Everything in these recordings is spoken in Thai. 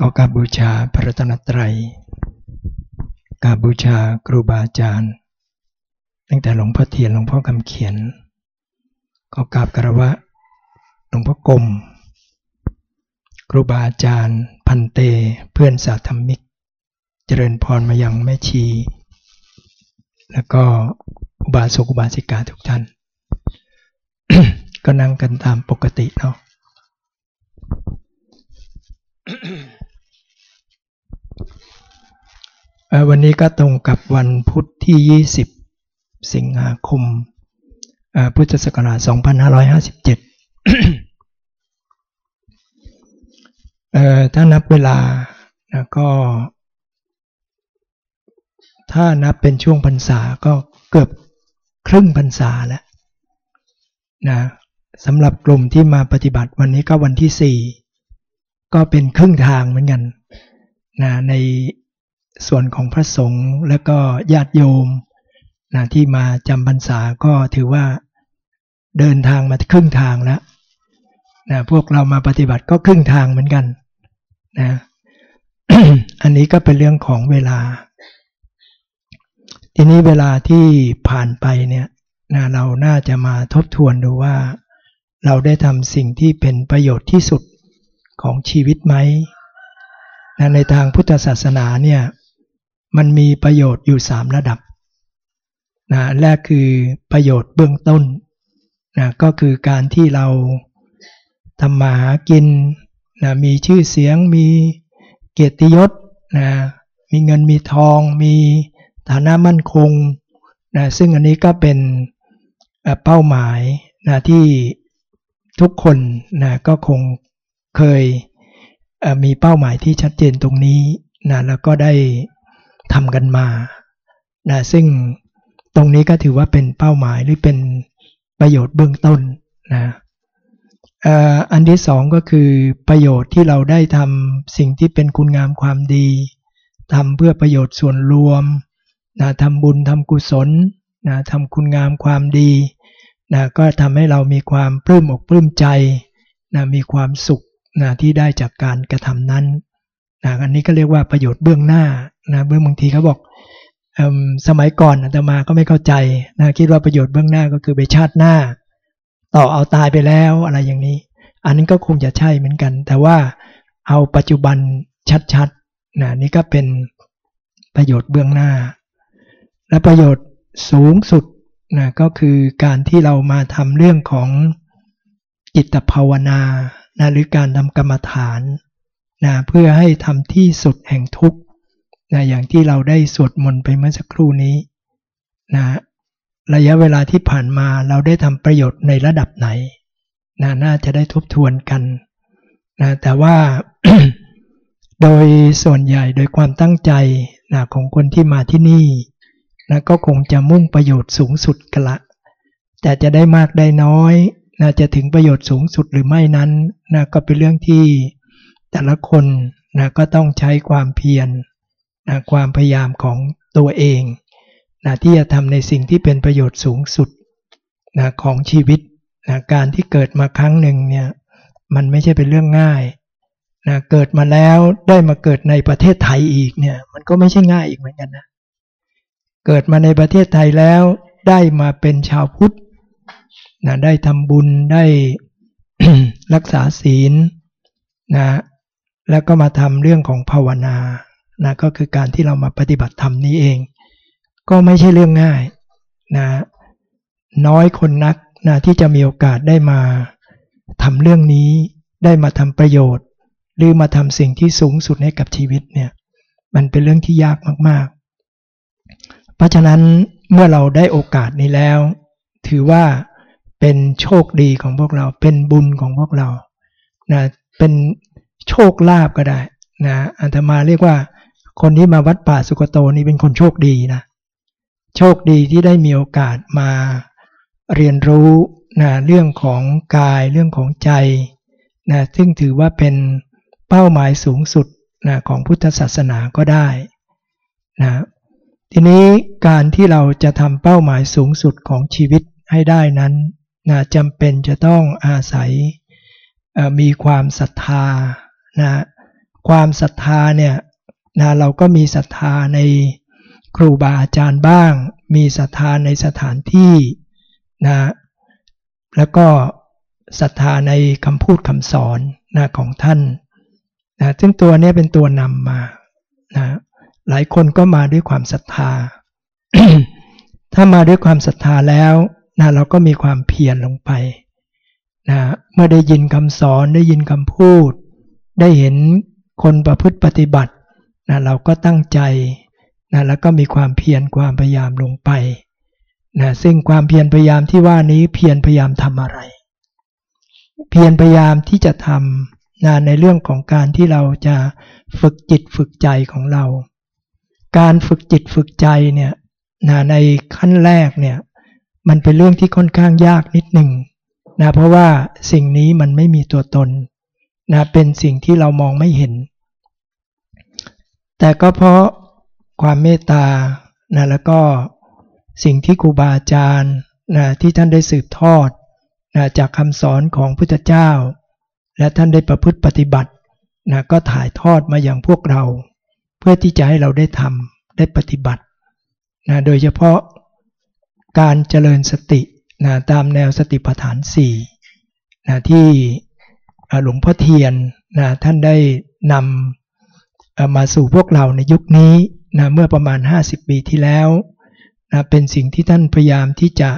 ขอกราบบูชาพระรัตนตรัยกราบบูชาครูบาอาจารย์ ตั้งแต่หลวงพ่อเทียนหลวงพ่อคำเขียนขอกราบกระวะหลวงพ่อกรมครูบาอาจารย์ พันเตเพื่อนสาธมิก เจริญพรมายังแม่ชี แล้วก็อุบาสกอุบาสิกาทุกท่าน ก็นั่งกันตามปกติเนาะ วันนี้ก็ตรงกับวันพุทธที่ 20 สิงหาคม พุทธศักราช 2557 ถ้านับเวลาก็ ถ้านับเป็นช่วงพรรษาก็เกือบครึ่งพรรษาแล้วนะสำหรับกลุ่มที่มาปฏิบัติวันนี้ก็วันที่ 4 ก็เป็นครึ่งทางเหมือนกันนะใน ส่วนของพระสงฆ์และก็ญาติโยมนะที่มาจำพรรษาก็ถือว่าเดินทางมาครึ่งทางแล้วนะพวกเรามาปฏิบัติก็ครึ่งทางเหมือนกันนะอันนี้ก็เป็นเรื่องของเวลา ทีนี้เวลาที่ผ่านไปเนี่ยนะเราน่าจะมาทบทวนดูว่า เราได้ทำสิ่งที่เป็นประโยชน์ที่สุดของชีวิตไหมนะในทางพุทธศาสนาเนี่ย มันมีประโยชน์อยู่ 3 ระดับนะแรกคือประโยชน์เบื้องต้นนะก็คือการที่เราทำมาหากินนะมีชื่อเสียงมีเกียรติยศนะมีเงินมีทอง มีฐานะมั่นคงนะซึ่งอันนี้ก็เป็นเป้าหมายนะที่ทุกคนนะก็คงเคยมีเป้าหมายที่ชัดเจนตรงนี้นะแล้วก็ได้ ทำกันมานะซึ่งตรงนี้ก็ถือว่าเป็นเป้าหมายหรือเป็นประโยชน์เบื้องต้นนะอันที่สองก็คือประโยชน์ที่เราได้ทำสิ่งที่เป็นคุณงามความดีทำเพื่อประโยชน์ส่วนรวมนะทำบุญทำกุศลนะทำคุณงามความดีนะก็ทำให้เรามีความปลื้มอกปลื้มใจนะมีความสุขนะที่ได้จากการกระทำนั้นนะอันนี้ก็เรียกว่าประโยชน์เบื้องหน้า นะเบื้องบางทีเขาบอกสมัยก่อนอาตมาก็ไม่เข้าใจนะคิดว่าประโยชน์เบื้องหน้าก็คือไปชาติหน้า ต่อเอาตายไปแล้วอะไรอย่างนี้ อันนั้นก็คงจะใช่เหมือนกัน แต่ว่าเอาปัจจุบันชัดๆนะนี่ก็เป็นประโยชน์เบื้องหน้า และประโยชน์สูงสุดนะก็คือการที่เรามาทำเรื่องของจิตภาวนานะหรือการทำกรรมฐานนะเพื่อให้ทำที่สุดแห่งทุกข์ นะอย่างที่เราได้สวดมนต์ไปเมื่อสักครู่นี้นะระยะเวลาที่ผ่านมาเราได้ทำประโยชน์ในระดับไหนนะน่าจะได้ทบทวนกันนะแต่ว่าโดยส่วนใหญ่โดยความตั้งใจนะของคนที่มาที่นี่นะก็คงจะมุ่งประโยชน์สูงสุดกันละ แต่จะได้มากได้น้อยนะจะถึงประโยชน์สูงสุดหรือไม่นั้นนะก็เป็นเรื่องที่แต่ละคนนะก็ต้องใช้ความเพียร นะความพยายามของตัวเองนะที่จะทำในสิ่งที่เป็นประโยชน์สูงสุดนะของชีวิตนะการที่เกิดมาครั้งหนึ่งเนี่ยมันไม่ใช่เป็นเรื่องง่ายนะเกิดมาแล้วได้มาเกิดในประเทศไทยอีกเนี่ยมันก็ไม่ใช่ง่ายอีกเหมือนกันนะเกิดมาในประเทศไทยแล้วได้มาเป็นชาวพุทธนะได้ทำบุญได้รักษาศีลนะแล้วก็มาทำเรื่องของภาวนา นะก็คือการที่เรามาปฏิบัติธรรมนี้เอง ก็ไม่ใช่เรื่องง่ายนะน้อยคนนักนะที่จะมีโอกาสได้มาทำเรื่องนี้ได้มาทำประโยชน์ หรือมาทำสิ่งที่สูงสุดให้กับชีวิตเนี่ยมันเป็นเรื่องที่ยากมากๆ เพราะฉะนั้นเมื่อเราได้โอกาสนี้แล้ว ถือว่าเป็นโชคดีของพวกเราเป็นบุญของพวกเรานะเป็นโชคลาภก็ได้นะอัตมาเรียกว่า คนที่มาวัดป่าสุกโตนี่เป็นคนโชคดีนะ โชคดีที่ได้มีโอกาสมาเรียนรู้นะเรื่องของกายเรื่องของใจนะซึ่งถือว่าเป็นเป้าหมายสูงสุดนะของพุทธศาสนาก็ได้นะทีนี้การที่เราจะทำเป้าหมายสูงสุดของชีวิตให้ได้นั้นนะจำเป็นจะต้องอาศัยมีความศรัทธานะความศรัทธาเนี่ย นะเราก็มีศรัทธาในครูบาอาจารย์บ้าง มีศรัทธาในสถานที่นะแล้วก็ศรัทธาในคำพูดคำสอนนะของท่านนะซึ่งตัวนี้เป็นตัวนำมานะหลายคนก็มาด้วยความศรัทธา ถ้ามาด้วยความศรัทธาแล้วนะเราก็มีความเพียรลงไปนะเมื่อได้ยินคำสอนได้ยินคำพูด ได้เห็นคนประพฤติปฏิบัติ นะเราก็ตั้งใจนะแล้วก็มีความเพียรความพยายามลงไปนะซึ่งความเพียรพยายามที่ว่านี้เพียรพยายามทำอะไร เพียรพยายามที่จะทำนะในเรื่องของการที่เราจะฝึกจิตฝึกใจของเรา การฝึกจิตฝึกใจเนี่ยนะในขั้นแรกเนี่ยมันเป็นเรื่องที่ค่อนข้างยากนิดหนึ่งนะเพราะว่าสิ่งนี้มันไม่มีตัวตนนะเป็นสิ่งที่เรามองไม่เห็น แต่ก็เพราะความเมตตานะแล้วก็สิ่งที่ครูบาอาจารย์นะที่ท่านได้สืบทอดนะจากคำสอนของพุทธเจ้า และท่านได้ประพฤติปฏิบัตินะก็ถ่ายทอดมาอย่างพวกเรา เพื่อที่จะให้เราได้ทำได้ปฏิบัตินะโดยเฉพาะการเจริญสตินะตามแนวสติปัฏฐาน4นะที่หลวงพ่อเทียนนะท่านได้นำ มาสู่พวกเราในยุคนี้นะเมื่อประมาณ 50 ปีที่แล้วนะเป็นสิ่งที่ท่านพยายามที่จะ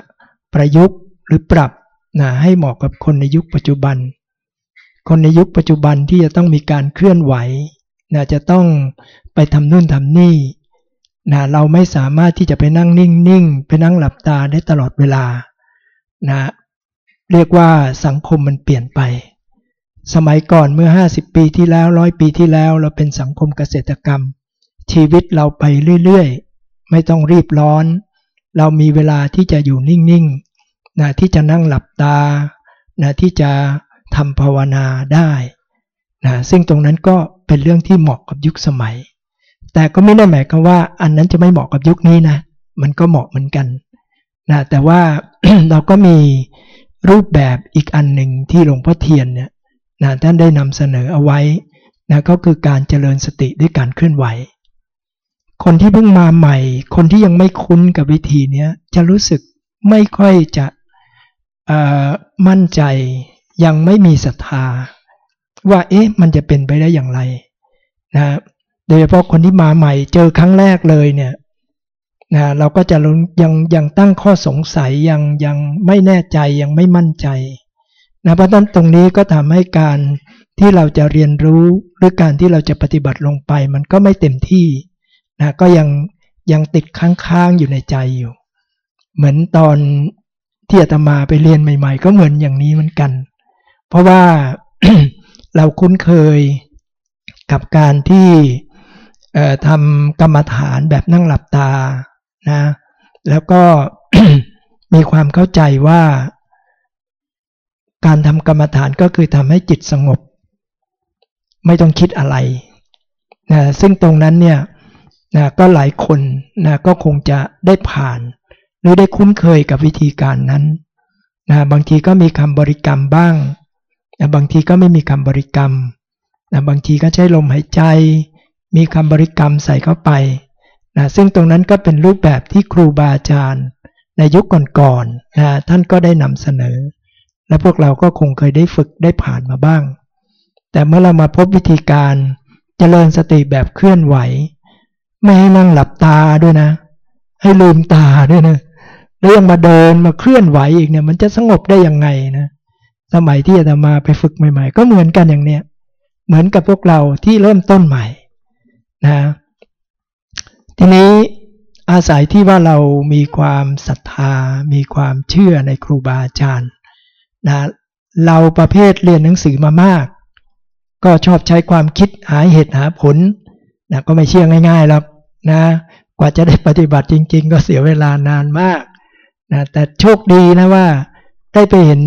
ประยุกต์หรือปรับนะให้เหมาะกับคนในยุคปัจจุบัน คนในยุคปัจจุบันที่จะต้องมีการเคลื่อนไหวนะจะต้องไปทำนู่นทำนี่นะเราไม่สามารถที่จะไปนั่งนิ่งๆ ไปนั่งหลับตาได้ตลอดเวลานะเรียกว่าสังคมมันเปลี่ยนไป สมัยก่อนเมื่อ 50 ปีที่แล้วร้อยปีที่แล้ว เราเป็นสังคมเกษตรกรรม ชีวิตเราไปเรื่อยๆ ไม่ต้องรีบร้อน เรามีเวลาที่จะอยู่นิ่งๆนะที่จะนั่งหลับตานะที่จะทำภาวนาได้นะซึ่งตรงนั้นก็เป็นเรื่องที่เหมาะกับยุคสมัย แต่ก็ไม่ได้หมายความว่า อันนั้นจะไม่เหมาะกับยุคนี้นะ มันก็เหมาะเหมือนกันนะแต่ว่าเราก็มีรูปแบบอีกอันหนึ่งที่หลวงพ่อเทียนเนี่ย นะท่านได้นำเสนอเอาไว้นะก็คือการเจริญสติด้วยการเคลื่อนไหว คนที่เพิ่งมาใหม่ คนที่ยังไม่คุ้นกับวิธีนี้จะรู้สึกไม่ค่อยจะมั่นใจยังไม่มีศรัทธา ว่าเอ๊ะมันจะเป็นไปได้อย่างไรนะโดยเฉพาะคนที่มาใหม่เจอครั้งแรกเลยเนี่ยนะเราก็จะยังยังตั้งข้อสงสัยยังยังไม่แน่ใจยังไม่มั่นใจ นะเพราะนั้นตรงนี้ก็ทำให้การที่เราจะเรียนรู้หรือการที่เราจะปฏิบัติลงไป มันก็ไม่เต็มที่นะก็ยังยังติดค้างๆอยู่ในใจอยู่ เหมือนตอนที่อาตมาไปเรียนใหม่ ๆ ก็เหมือนอย่างนี้เหมือนกัน เพราะว่าเราคุ้นเคยกับการที่ทำกรรมฐานแบบนั่งหลับตานะแล้วก็มีความเข้าใจว่า การทำกรรมฐานก็คือทำให้จิตสงบ ไม่ต้องคิดอะไรนะซึ่งตรงนั้นเนี่ยนะก็หลายคนนะก็คงจะได้ผ่าน หรือได้คุ้นเคยกับวิธีการนั้นนะบางทีก็มีคำบริกรรมบ้างนะบางทีก็ไม่มีคำบริกรรมนะบางทีก็ใช้ลมหายใจ มีคำบริกรรมใส่เข้าไปนะซึ่งตรงนั้นก็เป็นรูปแบบที่ครูบาอาจารย์ ในยุคก่อนๆนะท่านก็ได้นำเสนอ และพวกเราก็คงเคยได้ฝึกได้ผ่านมาบ้าง แต่เมื่อเรามาพบวิธีการจเจริญสติแบบเคลื่อนไหว ไม่ให้นั่งหลับตาด้วยนะ ให้ลืมตาด้วยนะแล้วยังมาเดินมาเคลื่อนไหวอีกเนี่ย มันจะสงบได้ยังไงนะ สมัยที่อาตมาไปฝึกใหม่ ๆ ก็เหมือนกันอย่างเนี้ยเหมือนกับพวกเราที่เริ่มต้นใหม่นะ ทีนี้อาศัยที่ว่าเรามีความศรัทธา มีความเชื่อในครูบาอาจารย์ นะเราประเภทเรียนหนังสือมามาก ก็ชอบใช้ความคิดหาเหตุหาผลนะก็ไม่เชื่อง่ายๆหรอกนะกว่าจะได้ปฏิบัติจริง ๆ ก็เสียเวลานานมากนะแต่โชคดีนะว่าได้ไปเห็น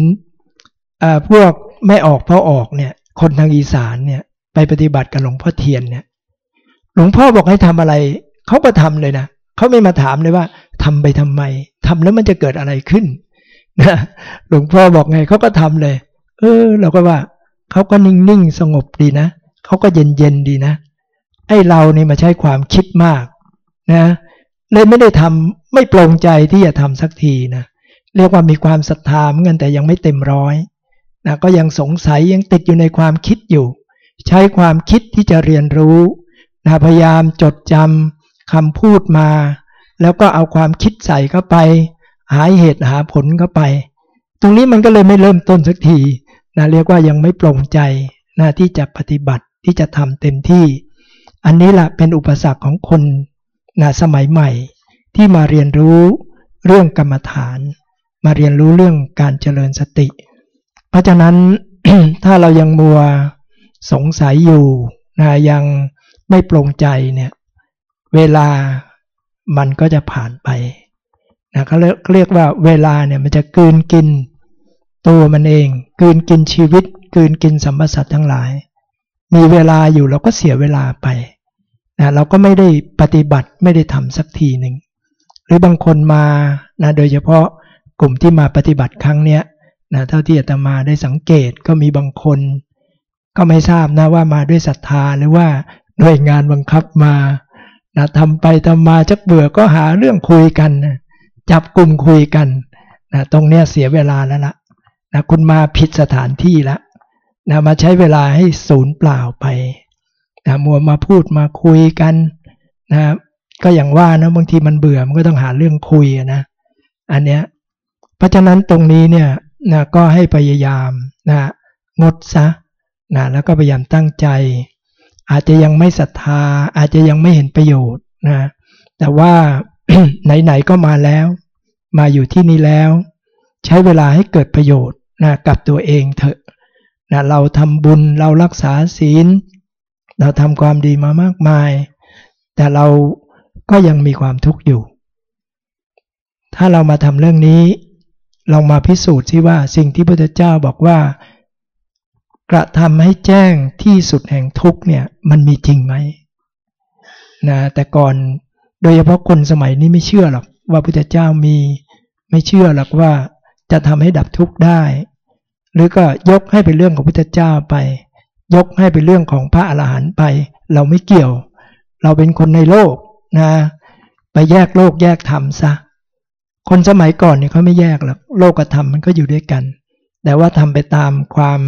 พวกไม่ออกเพราะออกเนี่ยคนทางอีสานเนี่ยไปปฏิบัติกับหลวงพ่อเทียนเนี่ยหลวงพ่อบอกให้ทำอะไรเขาก็ทำเลยนะเขาไม่มาถามเลยว่าทำไปทำไมทำแล้วมันจะเกิดอะไรขึ้น หลวงพ่อบอกไงเขาก็ทำเลย เออ เราก็ว่าเขาก็นิ่งๆสงบดีนะเขาก็เย็นเย็นดีนะไอ้เรานี่มาใช้ความคิดมากนะเลยไม่ได้ทำไม่ปรงใจที่จะทำสักทีนะเรียกว่ามีความศรัทธาเหมือนกันแต่ยังไม่เต็มร้อยนะก็ยังสงสัยยังติดอยู่ในความคิดอยู่ ใช้ความคิดที่จะเรียนรู้นะพยายามจดจำคำพูดมา แล้วก็เอาความคิดใส่เข้าไป หาเหตุหาผลเข้าไป ตรงนี้มันก็เลยไม่เริ่มต้นสักทีนะเรียกว่ายังไม่ปรงใจนะที่จะปฏิบัติที่จะทำเต็มที่ อันนี้แหละเป็นอุปสรรคของคนนะสมัยใหม่ ที่มาเรียนรู้เรื่องกรรมฐาน มาเรียนรู้เรื่องการเจริญสติ เพราะฉะนั้นถ้าเรายังมัวสงสัยอยู่นะยังไม่ปรงใจเนี่ยเวลามันก็จะผ่านไป นะเขาเรียกว่าเวลาเนี่ยมันจะกืนกินตัวมันเอง กืนกินชีวิต กืนกินสัมปสัตทั้งหลาย มีเวลาอยู่เราก็เสียเวลาไปนะเราก็ไม่ได้ปฏิบัติไม่ได้ทำสักทีหนึ่งหรือบางคนมานะโดยเฉพาะกลุ่มที่มาปฏิบัติครั้งเนี้ยนะเท่าที่อาตมาได้สังเกตก็มีบางคน ก็ไม่ทราบนะว่ามาด้วยศรัทธาหรือว่าด้วยงานบังคับมานะทำไปทำมาจักเบื่อก็หาเรื่องคุยกันนะ จับกลุ่มคุยกันนะตรงเนี้ยเสียเวลาแล้วละนะคุณมาผิดสถานที่แล้วนะมาใช้เวลาให้ศูนย์เปล่าไปนะมัวมาพูดมาคุยกันนะก็อย่างว่านะบางทีมันเบื่อมันก็ต้องหาเรื่องคุยนะอันเนี้ยเพราะฉะนั้นตรงนี้เนี่ยนะก็ให้พยายามนะงดซะนะแล้วก็พยายามตั้งใจ อาจจะยังไม่ศรัทธาอาจจะยังไม่เห็นประโยชน์นะแต่ว่า ไหนๆก็มาแล้ว มาอยู่ที่นี่แล้ว ใช้เวลาให้เกิดประโยชน์นะกับตัวเองเถอะนะเราทำบุญเรารักษาศีล เราทำความดีมามากมาย แต่เราก็ยังมีความทุกข์อยู่ ถ้าเรามาทำเรื่องนี้ลองมาพิสูจน์สิว่าสิ่งที่พระพุทธเจ้าบอกว่า กระทำให้แจ้งที่สุดแห่งทุกเนี่ยมันมีจริงไหมนะแต่ก่อน โดยเฉพาะคนสมัยนี้ไม่เชื่อหรอกว่าพุทธเจ้ามีไม่เชื่อหรอกว่าจะทำให้ดับทุกข์ได้ หรือก็ยกให้เป็นเรื่องของพุทธเจ้าไป ยกให้เป็นเรื่องของพระอรหันต์ไป เราไม่เกี่ยว เราเป็นคนในโลกนะ ไปแยกโลกแยกธรรมซะคนสมัยก่อนเนี่ยเขาไม่แยกหรอกโลกกับธรรมมันก็อยู่ด้วยกัน แต่ว่าทำไปตามความ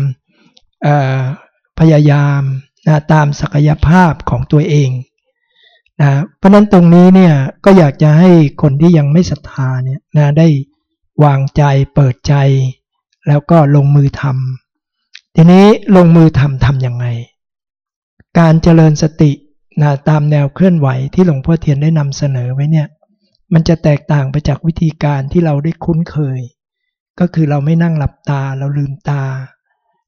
พยายามนะตามศักยภาพของตัวเอง นะเพราะนั้นตรงนี้เนี่ยก็อยากจะให้คนที่ยังไม่ศรัทธาเนี่ยนะได้วางใจเปิดใจ แล้วก็ลงมือทำทีนี้ลงมือทำทำยังไง การเจริญสตินะตามแนวเคลื่อนไหวที่หลวงพ่อเทียนได้นำเสนอไว้เนี่ย มันจะแตกต่างไปจากวิธีการที่เราได้คุ้นเคย ก็คือเราไม่นั่งหลับตาเราลืมตา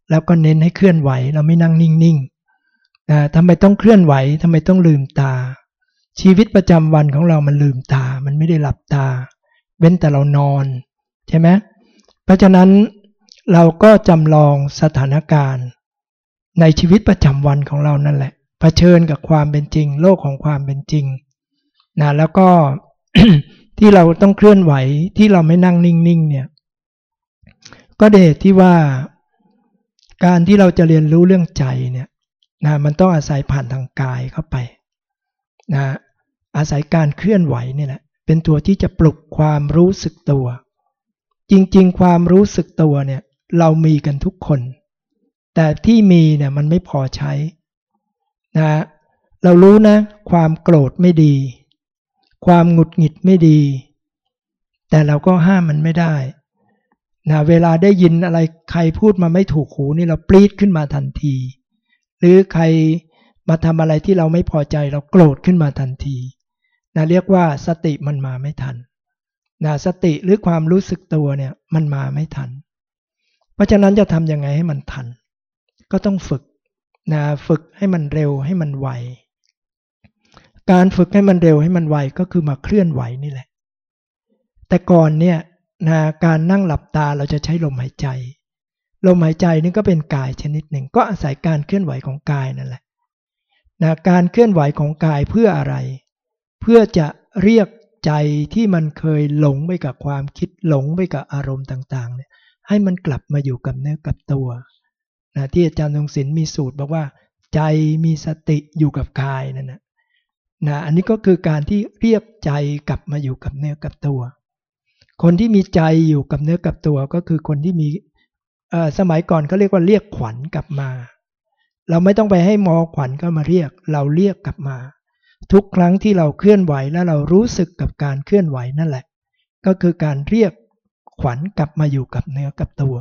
แล้วก็เน้นให้เคลื่อนไหวเราไม่นั่งนิ่งๆนะทำไมต้องเคลื่อนไหวทำไมต้องลืมตา ชีวิตประจำวันของเรามันลืมตา มันไม่ได้หลับตา เว้นแต่เรานอนใช่ไหมเพราะฉะนั้นเราก็จำลองสถานการณ์ ในชีวิตประจำวันของเรานั่นแหละะเผชิญกับความเป็นจริง โลกของความเป็นจริงนะแล้วก็ที่เราต้องเคลื่อนไหวที่เราไม่นั่งนิ่งๆเนี่ยก็เดชที่ว่าการที่เราจะเรียนรู้เรื่องใจเนี่ยนะมันต้องอาศัยผ่านทางกายเข้าไปนะ อาศัยการเคลื่อนไหวนี่แหละเป็นตัวที่จะปลุกความรู้สึกตัว จริงๆ ความรู้สึกตัวเนี่ยเรามีกันทุกคน แต่ที่มีเนี่ยมันไม่พอใช้นะเรารู้นะ ความโกรธไม่ดี ความหงุดหงิดไม่ดี แต่เราก็ห้ามมันไม่ได้นะเวลาได้ยินอะไรใครพูดมาไม่ถูกหูนี่เราปรีดขึ้นมาทันที หรือใครมาทำอะไรที่เราไม่พอใจเราโกรธขึ้นมาทันที นะเรียกว่าสติมันมาไม่ทันนะสติหรือความรู้สึกตัวเนี่ยมันมาไม่ทัน เพราะฉะนั้นจะทำยังไงให้มันทัน ก็ต้องฝึกนะฝึกให้มันเร็วให้มันไวการฝึกให้มันเร็วให้มันไวก็คือมาเคลื่อนไหวนี่แหละ แต่ก่อนเนี่ยนะการนั่งหลับตาเราจะใช้ลมหายใจ ลมหายใจนี่ก็เป็นกายชนิดหนึ่ง ก็อาศัยการเคลื่อนไหวของกายนั่นแหละนะการเคลื่อนไหวของกายเพื่ออะไร เพื่อจะเรียกใจที่มันเคยหลงไปกับความคิดหลงไปกับอารมณ์ต่างๆเนี่ยให้มันกลับมาอยู่กับเนื้อกับตัวนะที่อาจารย์ทรงศิลป์มีสูตรบอกว่า ใจมีสติอยู่กับกายนั่นนะนะอันนี้ก็คือการที่เรียบใจกลับมาอยู่กับเนื้อกับตัว คนที่มีใจอยู่กับเนื้อกับตัวก็คือคนที่มีสมัยก่อนเขาเรียกว่าเรียกขวัญกลับมา เราไม่ต้องไปให้มอขวัญก็มาเรียก เราเรียกกลับมา ทุกครั้งที่เราเคลื่อนไหวแล้วเรารู้สึกกับการเคลื่อนไหวนั่นแหละ ก็คือการเรียกขวัญกลับมาอยู่กับเนื้อกับตัว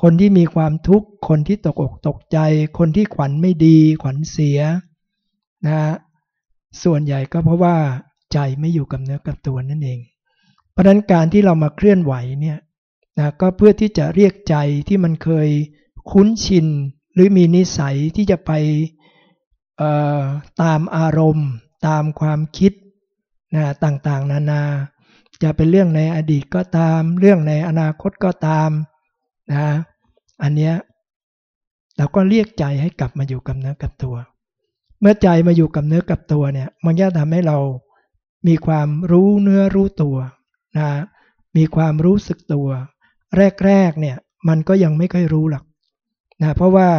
คนที่มีความทุกข์ คนที่ตกอกตกใจ คนที่ขวัญไม่ดี ขวัญเสียนะส่วนใหญ่ก็เพราะว่าใจไม่อยู่กับเนื้อกับตัวนั่นเอง เพราะนั้นการที่เรามาเคลื่อนไหวเนี่ยนะก็เพื่อที่จะเรียกใจที่มันเคยคุ้นชิน หรือมีนิสัยที่จะไป ตามอารมณ์ ตามความคิดนะต่างๆ นานา จะเป็นเรื่องในอดีตก็ตาม เรื่องในอนาคตก็ตามนะอันเนี้ยเราก็เรียกใจให้กลับมาอยู่กับเนื้อกับตัว เมื่อใจมาอยู่กับเนื้อกับตัวเนี่ยมันจะทำให้เรามีความรู้เนื้อรู้ตัวนะมีความรู้สึกตัว แรกๆเนี่ยมันก็ยังไม่ค่อยรู้หรอกนะเพราะว่า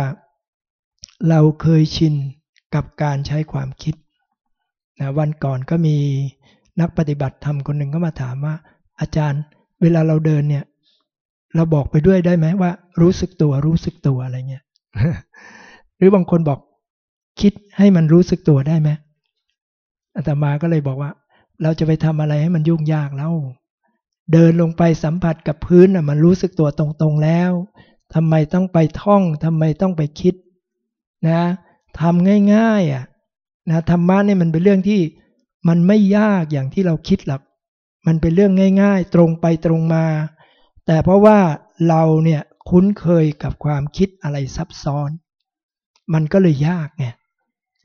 เราเคยชิน กับการใช้ความคิดนะวันก่อนก็มีนักปฏิบัติธรรมคนหนึ่งก็มาถามว่า อาจารย์เวลาเราเดินเนี่ย เราบอกไปด้วยได้ไหมว่า รู้สึกตัวรู้สึกตัวอะไรเงี้ยหรือบางคนบอกคิดให้มันรู้สึกตัวได้ไหมอาตมาก็เลยบอกว่า เราจะไปทำอะไรให้มันยุ่งยากแล้ว เดินลงไปสัมผัสกับพื้นอะมันรู้สึกตัวตรงๆแล้วทำไมต้องไปท่องทำไมต้องไปคิดนะ ทำง่ายๆอะนะธรรมะเนี่ยมันเป็นเรื่องที่มันไม่ยากอย่างที่เราคิดหรอกมันเป็นเรื่องง่าย ๆ ตรงไปตรงมา แต่เพราะว่าเราเนี่ยคุ้นเคยกับความคิดอะไรซับซ้อน มันก็เลยยากไง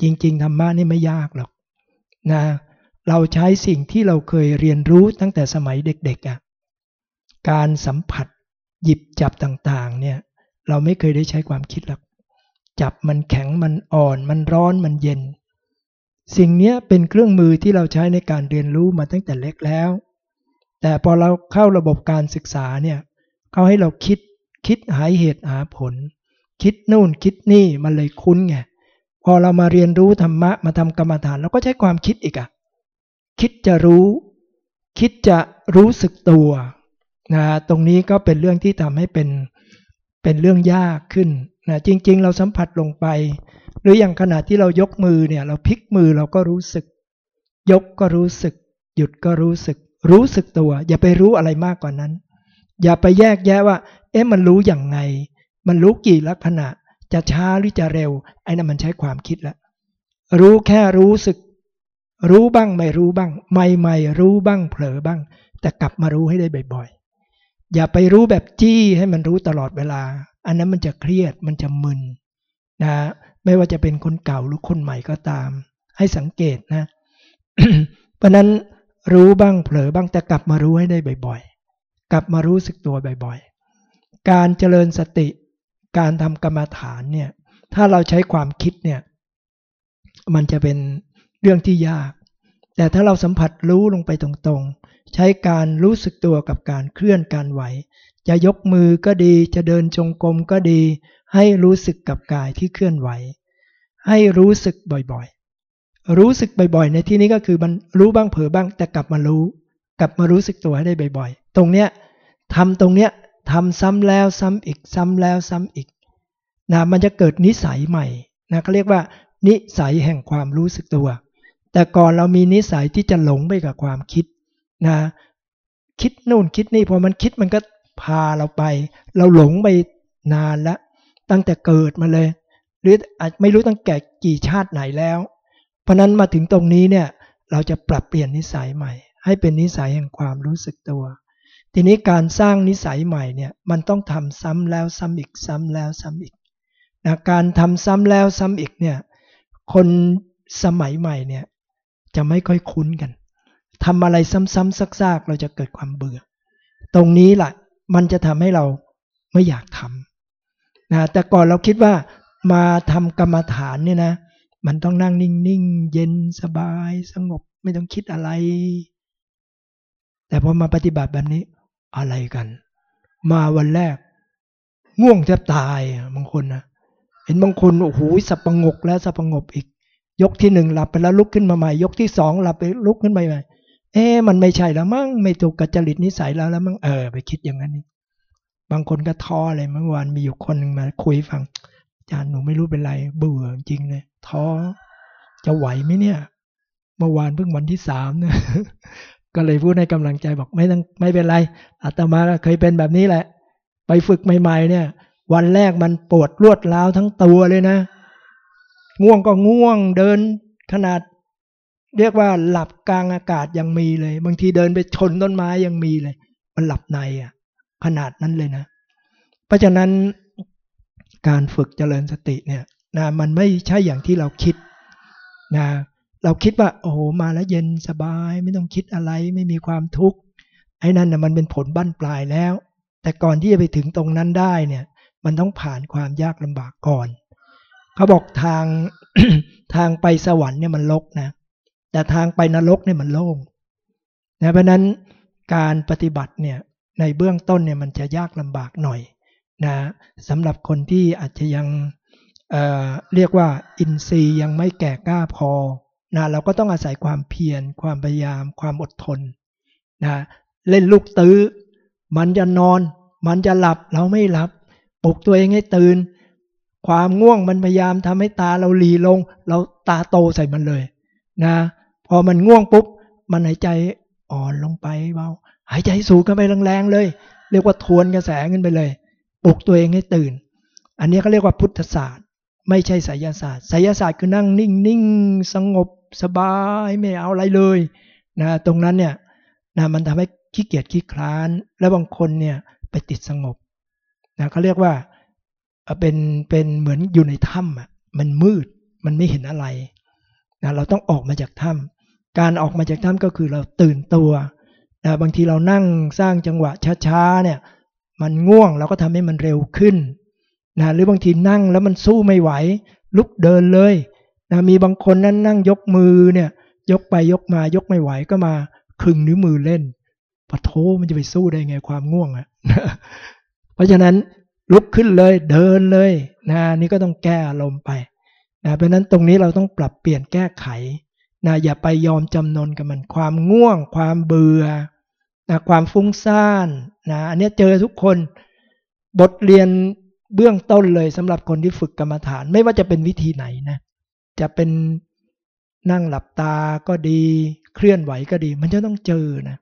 จริง ๆธรรมะนี่ไม่ยากหรอกนะเราใช้สิ่งที่เราเคยเรียนรู้ตั้งแต่สมัยเด็กๆอะการสัมผัสหยิบจับต่างๆเนี่ยเราไม่เคยได้ใช้ความคิดหรอก จับมันแข็งมันอ่อน มันร้อนมันเย็น สิ่งนี้เป็นเครื่องมือที่เราใช้ในการเรียนรู้มาตั้งแต่เล็กแล้ว แต่พอเราเข้าระบบการศึกษาเนี่ยเขาให้เราคิดคิดหาเหตุหาผล คิดนู่นคิดนี่มันเลยคุ้นไงพอเรามาเรียนรู้ธรรมะมาทำกรรมฐานเราก็ใช้ความคิดอีกอะคิดจะรู้ คิดจะรู้สึกตัวนะตรงนี้ก็เป็นเรื่องที่ทำให้เป็นเป็นเรื่องยากขึ้น นะจริง ๆ เราสัมผัสลงไป หรืออย่างขณะที่เรายกมือเนี่ยเราพลิกมือเราก็รู้สึก ยกก็รู้สึก หยุดก็รู้สึก รู้สึกตัว อย่าไปรู้อะไรมากกว่านั้น อย่าไปแยกแยะว่า เอ๊ะมันรู้อย่างไง มันรู้กี่ลักษณะจะช้าหรือจะเร็ว ไอ้นั่นมันใช้ความคิดแล้วรู้แค่รู้สึก รู้บ้างไม่รู้บ้างใหม่ๆรู้บ้างเผลอบ้าง แต่กลับมารู้ให้ได้บ่อยๆอย่าไปรู้แบบจี้ให้มันรู้ตลอดเวลา อันนั้นมันจะเครียดมันจะมึนนะไม่ว่าจะเป็นคนเก่าหรือคนใหม่ก็ตาม ให้สังเกตนะ เพราะนั้นรู้บ้างเผลอบ้างแต่กลับมารู้ให้ได้บ่อยๆ กลับมารู้สึกตัวบ่อยๆ การเจริญสติ การทำกรรมฐานเนี่ย ถ้าเราใช้ความคิดเนี่ย มันจะเป็นเรื่องที่ยาก แต่ถ้าเราสัมผัสรู้ลงไปตรงๆ ใช้การรู้สึกตัวกับการเคลื่อนการไหว จะยกมือก็ดี จะเดินจงกรมก็ดี ให้รู้สึกกับกายที่เคลื่อนไหว ให้รู้สึกบ่อยๆ รู้สึกบ่อยๆ ในที่นี้ก็คือมันรู้บ้างเผลอบ้างแต่กลับมารู้ กลับมารู้สึกตัวให้ได้บ่อยๆ ตรงเนี้ยทำตรงเนี้ยทำซ้ำแล้วซ้ำอีกซ้ำแล้วซ้ำอีกนะมันจะเกิดนิสัยใหม่นะเขาเรียกว่า นิสัยแห่งความรู้สึกตัว แต่ก่อนเรามีนิสัยที่จะหลงไปกับความคิดนะคิดนู่นคิดนี่พอมันคิดมันก็ พาเราไป เราหลงไปนานแล้ว ตั้งแต่เกิดมาเลย หรืออาจไม่รู้ตั้งแต่กี่ชาติไหนแล้ว เพราะนั้นมาถึงตรงนี้เนี่ยเราจะปรับเปลี่ยนนิสัยใหม่ ให้เป็นนิสัยแห่งความรู้สึกตัว ทีนี้การสร้างนิสัยใหม่เนี่ยมันต้องทำซ้ำแล้วซ้ำอีกซ้ำแล้วซ้ำอีกนะการทำซ้ำแล้วซ้ำอีกเนี่ยคนสมัยใหม่เนี่ยจะไม่ค่อยคุ้นกันทำอะไรซ้ำๆซากๆ เราจะเกิดความเบื่อ ตรงนี้แหละ มันจะทำให้เราไม่อยากทำนะแต่ก่อนเราคิดว่ามาทำกรรมฐานเนี่ยนะ มันต้องนั่งนิ่งๆ เย็นสบายสงบไม่ต้องคิดอะไร แต่พอมาปฏิบัติแบบนี้อะไรกัน มาวันแรก ง่วงจะตายบางคนนะเห็นบางคนโอ้โหสับประงกแล้วสับประงบอีก ยกที่หนึ่งหลับไปแล้วลุกขึ้นมาใหม่ ยกที่สองหลับไปลุกขึ้นมาใหม่ เอ๊มันไม่ใช่แล้วมั้งไม่ถูกกับจริตนิสัยแล้วแล้วมั้งเออ ไปคิดอย่างนั้นนี่บางคนก็ท้อเลยเมื่อวานมีอยู่คนหนึ่งมาคุยฟังอาจารย์หนูไม่รู้เป็นไรเบื่อจริงเลยท้อจะไหวไหมเนี่ย เมื่อวานเพิ่งวันที่สามนี่ยก็เลยพูดให้กำลังใจบอกไม่ต้องไม่เป็นไรอาตมาเคยเป็นแบบนี้แหละ ไปฝึกใหม่ๆ เนี่ย วันแรกมันปวดรวดร้าวทั้งตัวเลยนะ ง่วงก็ง่วงเดินขนาด เรียกว่าหลับกลางอากาศยังมีเลย บางทีเดินไปชนต้นไม้ยังมีเลย มันหลับในอะ ขนาดนั้นเลยนะ เพราะฉะนั้นการฝึกเจริญสติเนี่ยนะมันไม่ใช่อย่างที่เราคิดนะเราคิดว่า โอ้โหมาแล้วเย็นสบาย ไม่ต้องคิดอะไรไม่มีความทุกข์ไอ้นั่นนะมันเป็นผลบั้นปลายแล้ว แต่ก่อนที่จะไปถึงตรงนั้นได้เนี่ย มันต้องผ่านความยากลำบากก่อน เขาบอกทางทางไปสวรรค์เนี่ยมันลกนะ แต่ทางไปนรกเนี่ยมันโล่งนะเพราะนั้นการปฏิบัติเนี่ยในเบื้องต้นเนี่ยมันจะยากลำบากหน่อยนะสำหรับคนที่อาจจะยังเเรียกว่าอินทรีย์ยังไม่แก่กล้าพอนะเราก็ต้องอาศัยความเพียรความพยายามความอดทนนะเล่นลูกตื้อ มันจะนอน มันจะหลับเราไม่หลับปลุกตัวเองให้ตื่น ความง่วงมันพยายามทำให้ตาเราหลีลง เราตาโตใส่มันเลยนะ พอมันง่วงปุ๊บ มันหายใจอ่อนลงไปเบา หายใจสูงกันไปแรงๆเลย เรียกว่าทวนกระแสขึ้นไปเลย ปลุกตัวเองให้ตื่น อันนี้เขาเรียกว่าพุทธศาสตร์ ไม่ใช่ไสยศาสตร์ไสยศาสตร์คือนั่งนิ่งนิ่งสงบสบายไม่เอาอะไรเลยนะตรงนั้นเนี่ยนะมันทำให้ขี้เกียจขี้คลาน แล้วบางคนเนี่ยไปติดสงบนะเขาเรียกว่าเป็นเป็นเหมือนอยู่ในถ้ำอะมันมืดมันไม่เห็นอะไรนะเราต้องออกมาจากถ้ำ การออกมาจากถ้ำก็คือเราตื่นตัวนะบางทีเรานั่งสร้างจังหวะช้าๆเนี่ยมันง่วงเราก็ทำให้มันเร็วขึ้นนะหรือบางทีนั่งแล้วมันสู้ไม่ไหว ลุกเดินเลยนะมีบางคนนั้นนั่งยกมือเนี่ยยกไปยกมายกไม่ไหวก็มาคึงนิ้วมือเล่นปะโทมันจะไปสู้ได้ไงความง่วงอะ่ะเพราะฉะนั้นลุกขึ้นเลยเดินเลยนะนี่ก็ต้องแก้อารมณ์ไปนะเพราะนั้นตรงนี้เราต้องปรับเปลี่ยนแก้ไข นะอย่าไปยอมจำนนกับมัน ความง่วง ความเบื่อนะความฟุ้งซ่านนะอันนี้เจอทุกคนบทเรียนเบื้องต้นเลยสำหรับคนที่ฝึกกรรมฐาน ไม่ว่าจะเป็นวิธีไหนนะจะเป็นนั่งหลับตาก็ดีเคลื่อนไหวก็ดี มันจะต้องเจอนะ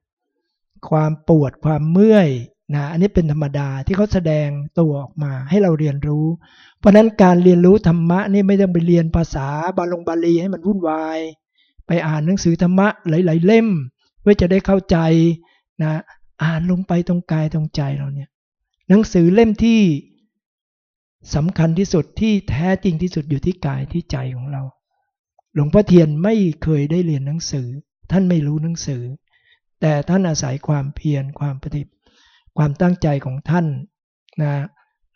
ความปวดความเมื่อยนะอันนี้เป็นธรรมดาที่เขาแสดงตัวออกมาให้เราเรียนรู้ เพราะนั้นการเรียนรู้ธรรมะนี่ไม่ต้องไปเรียนภาษาบาลงบาลีให้มันวุ่นวาย ไปอ่านหนังสือธรรมะหลาย ๆ เล่ม เพื่อจะได้เข้าใจนะอ่านลงไปตรงกายตรงใจเราเนี่ยหนังสือเล่มที่สำคัญที่สุดที่แท้จริงที่สุดอยู่ที่กายที่ใจของเรา หลวงพ่อเทียนไม่เคยได้เรียนหนังสือ ท่านไม่รู้หนังสือ แต่ท่านอาศัยความเพียรความปฏิบัติความตั้งใจของท่านนะ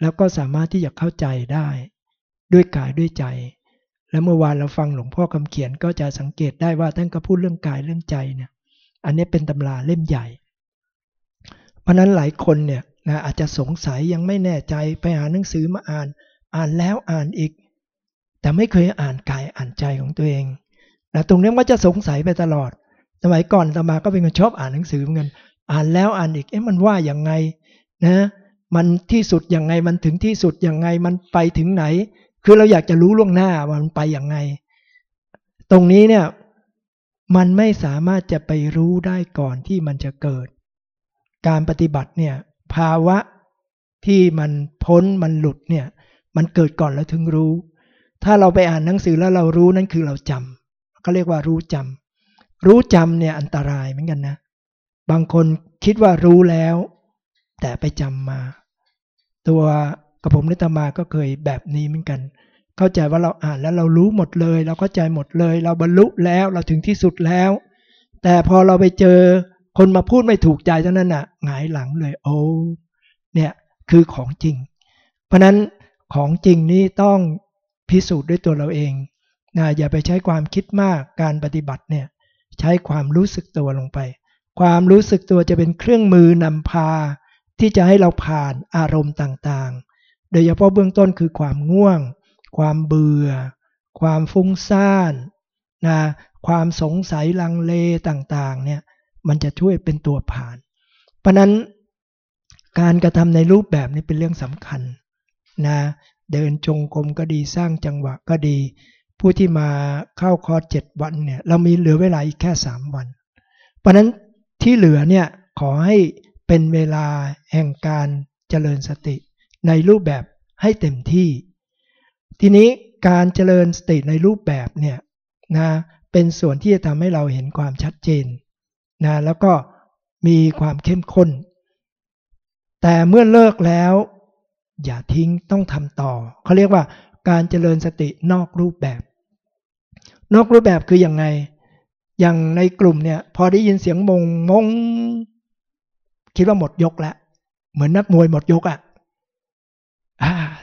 แล้วก็สามารถที่จะเข้าใจได้ ด้วยกายด้วยใจ แล้วเมื่อวานเราฟังหลวงพ่อคำเขียนก็จะสังเกตได้ว่าท่านก็พูดเรื่องกายเรื่องใจเนี่ย อันนี้เป็นตำราเล่มใหญ่ เพราะนั้นหลายคนเนี่ยนะอาจจะสงสัยยังไม่แน่ใจไปหาหนังสือมาอ่าน อ่านแล้วอ่านอีก แต่ไม่เคยอ่านกายอ่านใจของตัวเองนะตรงนี้ว่าจะสงสัยไปตลอด สมัยก่อนตมาก็เป็นคนชอบอ่านหนังสือเหมือนกันอ่านแล้วอ่านอีกเอ๊ะมันว่าอย่างไงนะมันที่สุดยังไงมันถึงที่สุดยังไงมันไปถึงไหน คือเราอยากจะรู้ล่วงหน้ามันไปอย่างไง ตรงนี้เนี่ย มันไม่สามารถจะไปรู้ได้ก่อนที่มันจะเกิด การปฏิบัติเนี่ย ภาวะที่มันพ้นมันหลุดเนี่ย มันเกิดก่อนแล้วถึงรู้ ถ้าเราไปอ่านหนังสือแล้วเรารู้นั่นคือเราจำเขาเรียกว่ารู้จำรู้จำเนี่ยอันตรายเหมือนกันนะ บางคนคิดว่ารู้แล้ว แต่ไปจำมา ตัว กระผมนิตมาก็เคยแบบนี้เหมือนกัน เข้าใจว่าเราอ่านแล้วเรารู้หมดเลย เราเข้าใจหมดเลย เราบรรลุแล้วเราถึงที่สุดแล้ว แต่พอเราไปเจอคนมาพูดไม่ถูกใจเท่านั้นน่ะหงายหลังเลย โอ้เนี่ยคือของจริง เพราะนั้นของจริงนี้ต้องพิสูจน์ด้วยตัวเราเองนะอย่าไปใช้ความคิดมากการปฏิบัติเนี่ยใช้ความรู้สึกตัวลงไป ความรู้สึกตัวจะเป็นเครื่องมือนำพาที่จะให้เราผ่านอารมณ์ต่างๆ โดยเฉพาะเบื้องต้นคือความง่วง ความเบื่อ ความฟุ้งซ่านนะความสงสัยลังเลต่างๆเนี่ยมันจะช่วยเป็นตัวผ่าน เพราะนั้นการกระทำในรูปแบบนี้เป็นเรื่องสำคัญนะเดินจงกรมก็ดีสร้างจังหวะก็ดี ผู้ที่มาเข้าคอร์สเจ็ดวันเนี่ยเรามีเหลือเวลาอีกแค่สามวัน เพราะนั้นที่เหลือเนี่ยขอให้เป็นเวลาแห่งการเจริญสติ ในรูปแบบให้เต็มที่ ทีนี้การเจริญสติในรูปแบบเนี่ยนะเป็นส่วนที่จะทำให้เราเห็นความชัดเจนนะแล้วก็มีความเข้มข้น แต่เมื่อเลิกแล้ว อย่าทิ้งต้องทำต่อเขาเรียกว่าการเจริญสตินอกรูปแบบ นอกรูปแบบคืออยังไง อย่างในกลุ่มเนี่ยพอได้ยินเสียงมงมง คิดว่าหมดยกแล้วเหมือนนักมวยหมดยกอะ่ะ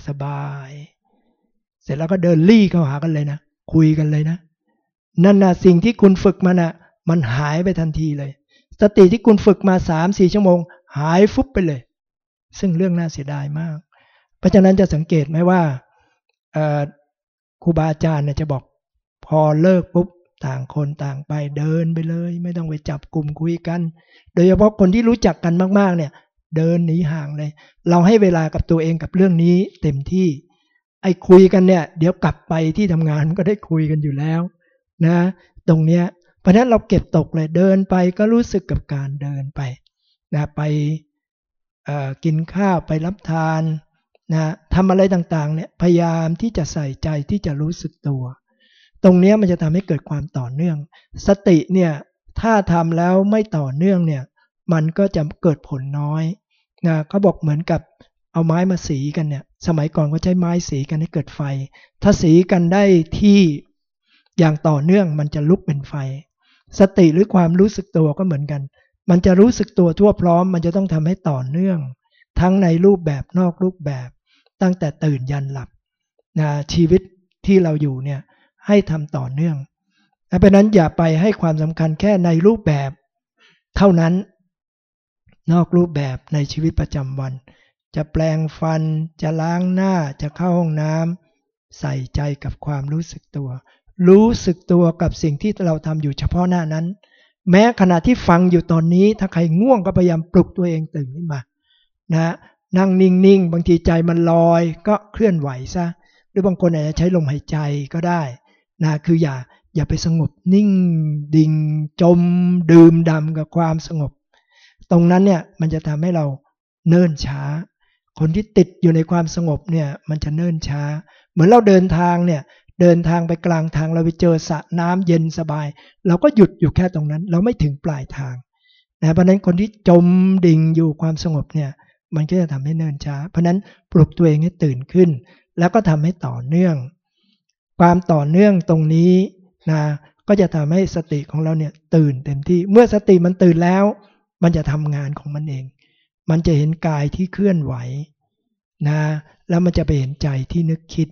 สบาย เสร็จแล้วก็เดินลี่เข้าหากันเลยนะ คุยกันเลยนะ นั่นนะสิ่งที่คุณฝึกมานะ่ะ มันหายไปทันทีเลย สติที่คุณฝึกมาสามสี่ชั่วโมง หายฟุบไปเลย ซึ่งเรื่องน่าเสียดายมาก เพราะฉะนั้นจะสังเกตไหมว่าครูบาอาจารย์เนี่ยจะบอกพอเลิกปุ๊บต่างคนต่างไปเดินไปเลย ไม่ต้องไปจับกลุ่มคุยกัน โดยเฉพาะคนที่รู้จักกันมาก ๆ เนี่ย เดินหนีห่างเลย เราให้เวลากับตัวเองกับเรื่องนี้เต็มที่ ไอ้คุยกันเนี่ย เดี๋ยวกลับไปที่ทำงานก็ได้คุยกันอยู่แล้ว นะ ตรงเนี้ยเพราะนั้นเราเก็บตกเลยเดินไปก็รู้สึกกับการเดินไปนะไปกินข้าวไปรับทานนะทำอะไรต่างๆเนี่ยพยายามที่จะใส่ใจที่จะรู้สึกตัว ตรงนี้มันจะทำให้เกิดความต่อเนื่อง สติเนี่ยถ้าทำแล้วไม่ต่อเนื่องเนี่ยมันก็จะเกิดผลน้อย นะเขาบอกเหมือนกับเอาไม้มาสีกันเนี่ย สมัยก่อนก็ใช้ไม้สีกันให้เกิดไฟ ถ้าสีกันได้ที่อย่างต่อเนื่องมันจะลุกเป็นไฟ สติหรือความรู้สึกตัวก็เหมือนกัน มันจะรู้สึกตัวทั่วพร้อม มันจะต้องทำให้ต่อเนื่อง ทั้งในรูปแบบนอกรูปแบบ ตั้งแต่ตื่นยันหลับนะชีวิตที่เราอยู่เนี่ยให้ทำต่อเนื่องเพราะนั้นอย่าไปให้ความสำคัญแค่ในรูปแบบ เท่านั้น นอกรูปแบบในชีวิตประจำวัน จะแปลงฟัน จะล้างหน้าจะเข้าห้องน้ำใส่ใจกับความรู้สึกตัว รู้สึกตัวกับสิ่งที่เราทำอยู่เฉพาะหน้านั้น แม้ขณะที่ฟังอยู่ตอนนี้ ถ้าใครง่วงก็พยายามปลุกตัวเองตื่นขึ้นมานะนั่งนิ่งๆ บางทีใจมันลอยก็เคลื่อนไหวซะหรือบางคนอาจจะใช้ลมหายใจก็ได้นะคืออย่าอย่าไปสงบนิ่งดิ่งจมดื่มดำกับความสงบ ตรงนั้นเนี่ยมันจะทำให้เราเนิ่นช้า คนที่ติดอยู่ในความสงบเนี่ยมันจะเนิ่นช้า เหมือนเราเดินทางเนี่ยเดินทางไปกลางทางเราไปเจอสระน้ำเย็นสบาย เราก็หยุดอยู่แค่ตรงนั้น เราไม่ถึงปลายทางนะเพราะนั้นคนที่จมดิ่งอยู่ความสงบเนี่ยมันก็จะทำให้เนิ่นช้า เพราะนั้นปลุกตัวเองให้ตื่นขึ้น แล้วก็ทำให้ต่อเนื่อง ความต่อเนื่องตรงนี้นะก็จะทำให้สติของเราเนี่ยตื่นเต็มที่เมื่อสติมันตื่นแล้ว มันจะทำงานของมันเอง มันจะเห็นกายที่เคลื่อนไหวนะแล้วมันจะไปเห็นใจที่นึกคิด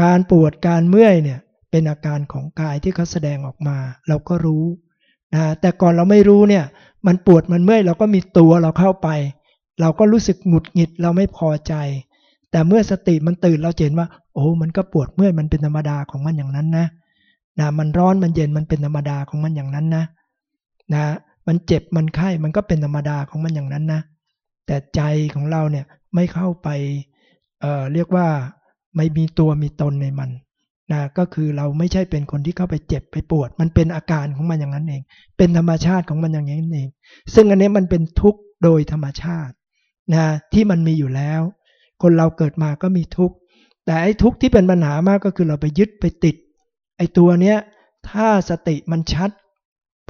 การปวดการเมื่อยเนี่ยเป็นอาการของกายที่เขาแสดงออกมา เราก็รู้นะแต่ก่อนเราไม่รู้เนี่ยมันปวดมันเมื่อยเราก็มีตัวเราเข้าไป เราก็รู้สึกหงุดหงิดเราไม่พอใจ แต่เมื่อสติมันตื่นเราเห็นว่า โอ้มันก็ปวดเมื่อยมันเป็นธรรมดาของมันอย่างนั้นนะนะมันร้อนมันเย็นมันเป็นธรรมดาของมันอย่างนั้นนะนะ มันเจ็บมันไข้มันก็เป็นธรรมดาของมันอย่างนั้นนะ แต่ใจของเราเนี่ยไม่เข้าไปเอ่อเรียกว่าไม่มีตัวมีตนในมันนะก็คือเราไม่ใช่เป็นคนที่เข้าไปเจ็บไปปวด มันเป็นอาการของมันอย่างนั้นเอง เป็นธรรมชาติของมันอย่างนั้นเอง ซึ่งอันนี้มันเป็นทุกข์โดยธรรมชาตินะที่มันมีอยู่แล้ว คนเราเกิดมาก็มีทุกข์ แต่ไอ้ทุกข์ที่เป็นปัญหามากก็คือเราไปยึดไปติด ไอ้ตัวเนี้ยถ้าสติมันชัด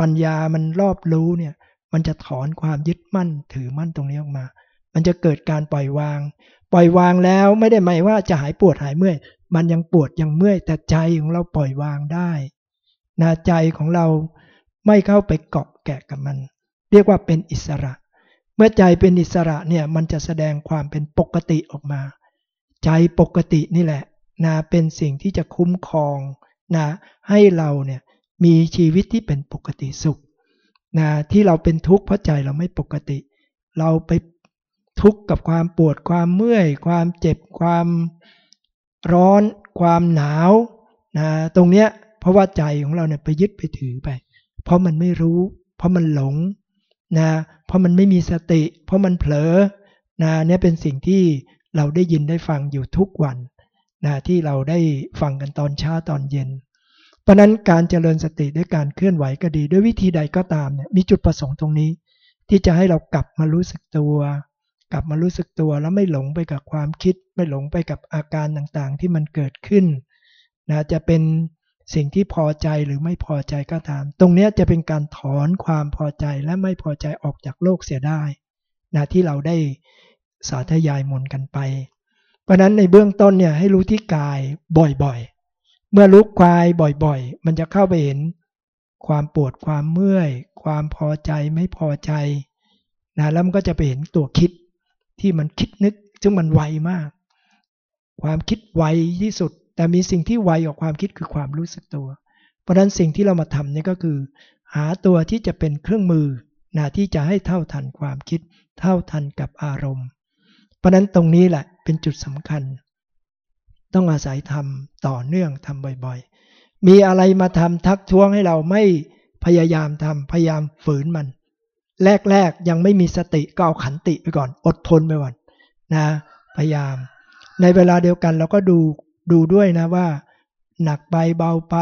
ปัญญามันรอบรู้เนี่ย มันจะถอนความยึดมั่นถือมั่นตรงนี้ออกมา มันจะเกิดการปล่อยวาง ปล่อยวางแล้วไม่ได้หมายว่าจะหายปวดหายเมื่อย มันยังปวดยังเมื่อย แต่ใจของเราปล่อยวางได้นาใจของเราไม่เข้าไปเกาะแกะกับมัน เรียกว่าเป็นอิสระ เมื่อใจเป็นอิสระเนี่ยมันจะแสดงความเป็นปกติออกมา ใจปกตินี่แหละนะเป็นสิ่งที่จะคุ้มครองนะให้เราเนี่ย มีชีวิตที่เป็นปกติสุขนะที่เราเป็นทุกข์เพราะใจเราไม่ปกติ เราไปทุกข์กับความปวดความเมื่อย ความเจ็บความร้อน ความหนาวนะตรงเนี้ยเพราะว่าใจของเราเนี่ยไปยึดไปถือไป เพราะมันไม่รู้ เพราะมันหลงนะเพราะมันไม่มีสติ เพราะมันเผลอนะเนี่ยเป็นสิ่งที่เราได้ยินได้ฟังอยู่ทุกวันนะที่เราได้ฟังกันตอนเช้าตอนเย็น เพราะนั้นการเจริญสติด้วยการเคลื่อนไหวก็ดี ด้วยวิธีใดก็ตามเนี่ยมีจุดประสงค์ตรงนี้ ที่จะให้เรากลับมารู้สึกตัว กลับมารู้สึกตัวแล้วไม่หลงไปกับความคิด ไม่หลงไปกับอาการต่างๆ ที่มันเกิดขึ้นนะจะเป็นสิ่งที่พอใจหรือไม่พอใจก็ตาม ตรงนี้จะเป็นการถอนความพอใจและไม่พอใจออกจากโลกเสียได้นะที่เราได้สาธยายมนกันไป เพราะนั้นในเบื้องต้นเนี่ยให้รู้ที่กายบ่อยๆ เมื่อรู้กายบ่อยๆ มันจะเข้าไปเห็น ความปวดความเมื่อย ความพอใจไม่พอใจนะแล้วมันก็จะไปเห็นตัวคิดที่มันคิดนึก ซึ่งมันไวมาก ความคิดไวที่สุด แต่มีสิ่งที่ไวกว่าความคิดคือความรู้สึกตัว เพราะฉะนั้นสิ่งที่เรามาทำนี่ก็คือ หาตัวที่จะเป็นเครื่องมือนะที่จะให้เท่าทันความคิด เท่าทันกับอารมณ์ เพราะนั้นตรงนี้แหละเป็นจุดสำคัญ ต้องอาศัยทำต่อเนื่องทำบ่อยๆ มีอะไรมาทำทักท้วงให้เราไม่พยายามทำพยายามฝืนมัน แรกๆยังไม่มีสติก็เอาขันติไปก่อน อดทนไปก่อนนะพยายาม ในเวลาเดียวกันเราก็ดูดูด้วยนะว่า หนักไปเบาไป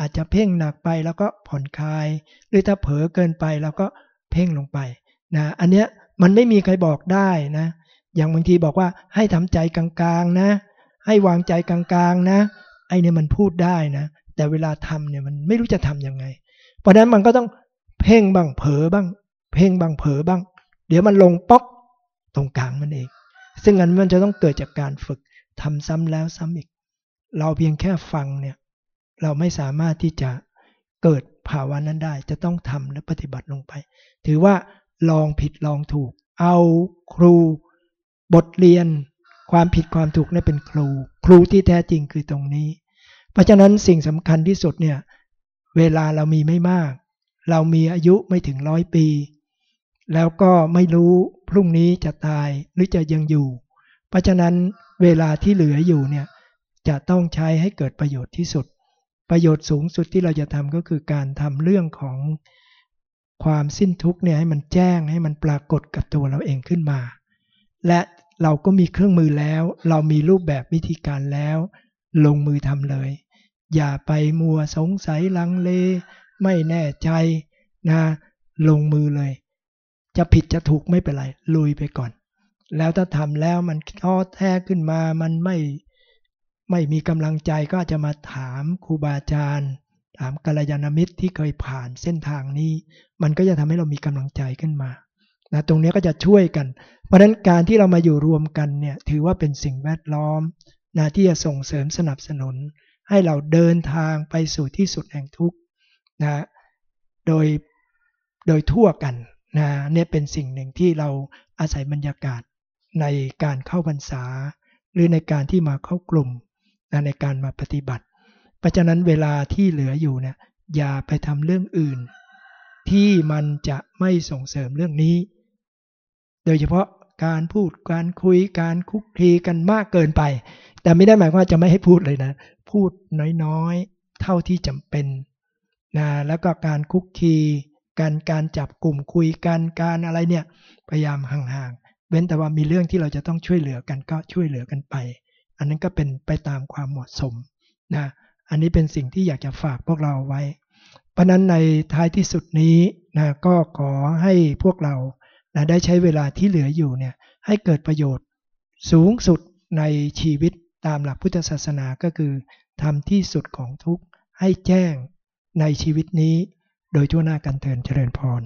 อาจจะเพ่งหนักไปแล้วก็ผ่อนคลาย หรือถ้าเผลอเกินไปแล้วก็เพ่งลงไปนะอันเนี้ยมันไม่มีใครบอกได้นะ อย่างบางทีบอกว่าให้ทำใจกลางๆนะ ให้วางใจกลางๆนะ ไอเนี่ยมันพูดได้นะ แต่เวลาทำเนี่ยมันไม่รู้จะทํำยังไง เพราะนั้นมันก็ต้องเพ่งบ้างเผลอบ้าง เพ่งบ้างเผลอบ้าง เดี๋ยวมันลงป๊อกตรงกลางมันเอง ซึ่งอันมันจะต้องเกิดจากการฝึกทำซ้ำแล้วซ้ำอีก เราเพียงแค่ฟังเนี่ยเราไม่สามารถที่จะเกิดภาวะนั้นได้ จะต้องทำและปฏิบัติลงไป ถือว่าลองผิดลองถูก เอาครู บทเรียน ความผิดความถูกนี่เป็นครู ครูที่แท้จริงคือตรงนี้ เพราะฉะนั้นสิ่งสำคัญที่สุดเนี่ยเวลาเรามีไม่มาก เรามีอายุไม่ถึงร้อยปี แล้วก็ไม่รู้พรุ่งนี้จะตายหรือจะยังอยู่ เพราะฉะนั้นเวลาที่เหลืออยู่เนี่ยจะต้องใช้ให้เกิดประโยชน์ที่สุด ประโยชน์สูงสุดที่เราจะทำก็คือการทำเรื่องของความสิ้นทุกเนี่ยให้มันแจ้งให้มันปรากฏกับตัวเราเองขึ้นมา และ เราก็มีเครื่องมือแล้ว เรามีรูปแบบวิธีการแล้ว ลงมือทำเลย อย่าไปมัวสงสัยลังเล ไม่แน่ใจนะลงมือเลย จะผิดจะถูกไม่เป็นไร ลุยไปก่อน แล้วถ้าทำแล้วมันท้อแท้ขึ้นมามันไม่ไม่มีกำลังใจก็จะมาถามครูบาอาจารย์ถามกัลยาณมิตรที่เคยผ่านเส้นทางนี้ มันก็จะทำให้เรามีกำลังใจขึ้นมา นะตรงนี้ก็จะช่วยกัน เพราะฉะนั้นการที่เรามาอยู่รวมกันเนี่ยถือว่าเป็นสิ่งแวดล้อมนะที่จะส่งเสริมสนับสนุน ให้เราเดินทางไปสู่ที่สุดแห่งทุกข์นะโดยโดยทั่วกันนะเนี่ยเป็นสิ่งหนึ่งที่เราอาศัยบรรยากาศในการเข้าพรรษา หรือในการที่มาเข้ากลุ่มนะในการมาปฏิบัติ เพราะฉะนั้นเวลาที่เหลืออยู่เนี่ยอย่าไปทำเรื่องอื่น ที่มันจะไม่ส่งเสริมเรื่องนี้ โดยเฉพาะการพูดการคุยการคุกคีกันมากเกินไป แต่ไม่ได้หมายว่าจะไม่ให้พูดเลยนะ พูดน้อยๆ เท่าที่จำเป็นนะแล้วก็การคุกคีการการจับกลุ่มคุยกันการอะไรเนี่ยพยายามห่างๆ เว้นแต่ว่ามีเรื่องที่เราจะต้องช่วยเหลือกันก็ช่วยเหลือกันไป อันนั้นก็เป็นไปตามความเหมาะสมนะอันนี้เป็นสิ่งที่อยากจะฝากพวกเราไว้ เพราะนั้นในท้ายที่สุดนี้นะก็ขอให้พวกเรา นะได้ใช้เวลาที่เหลืออยู่เนี่ยให้เกิดประโยชน์สูงสุดในชีวิตตามหลักพุทธศาสนาก็คือทำที่สุดของทุกข์ให้แจ้งในชีวิตนี้ โดยทั่วหน้ากันเทินเจริญพร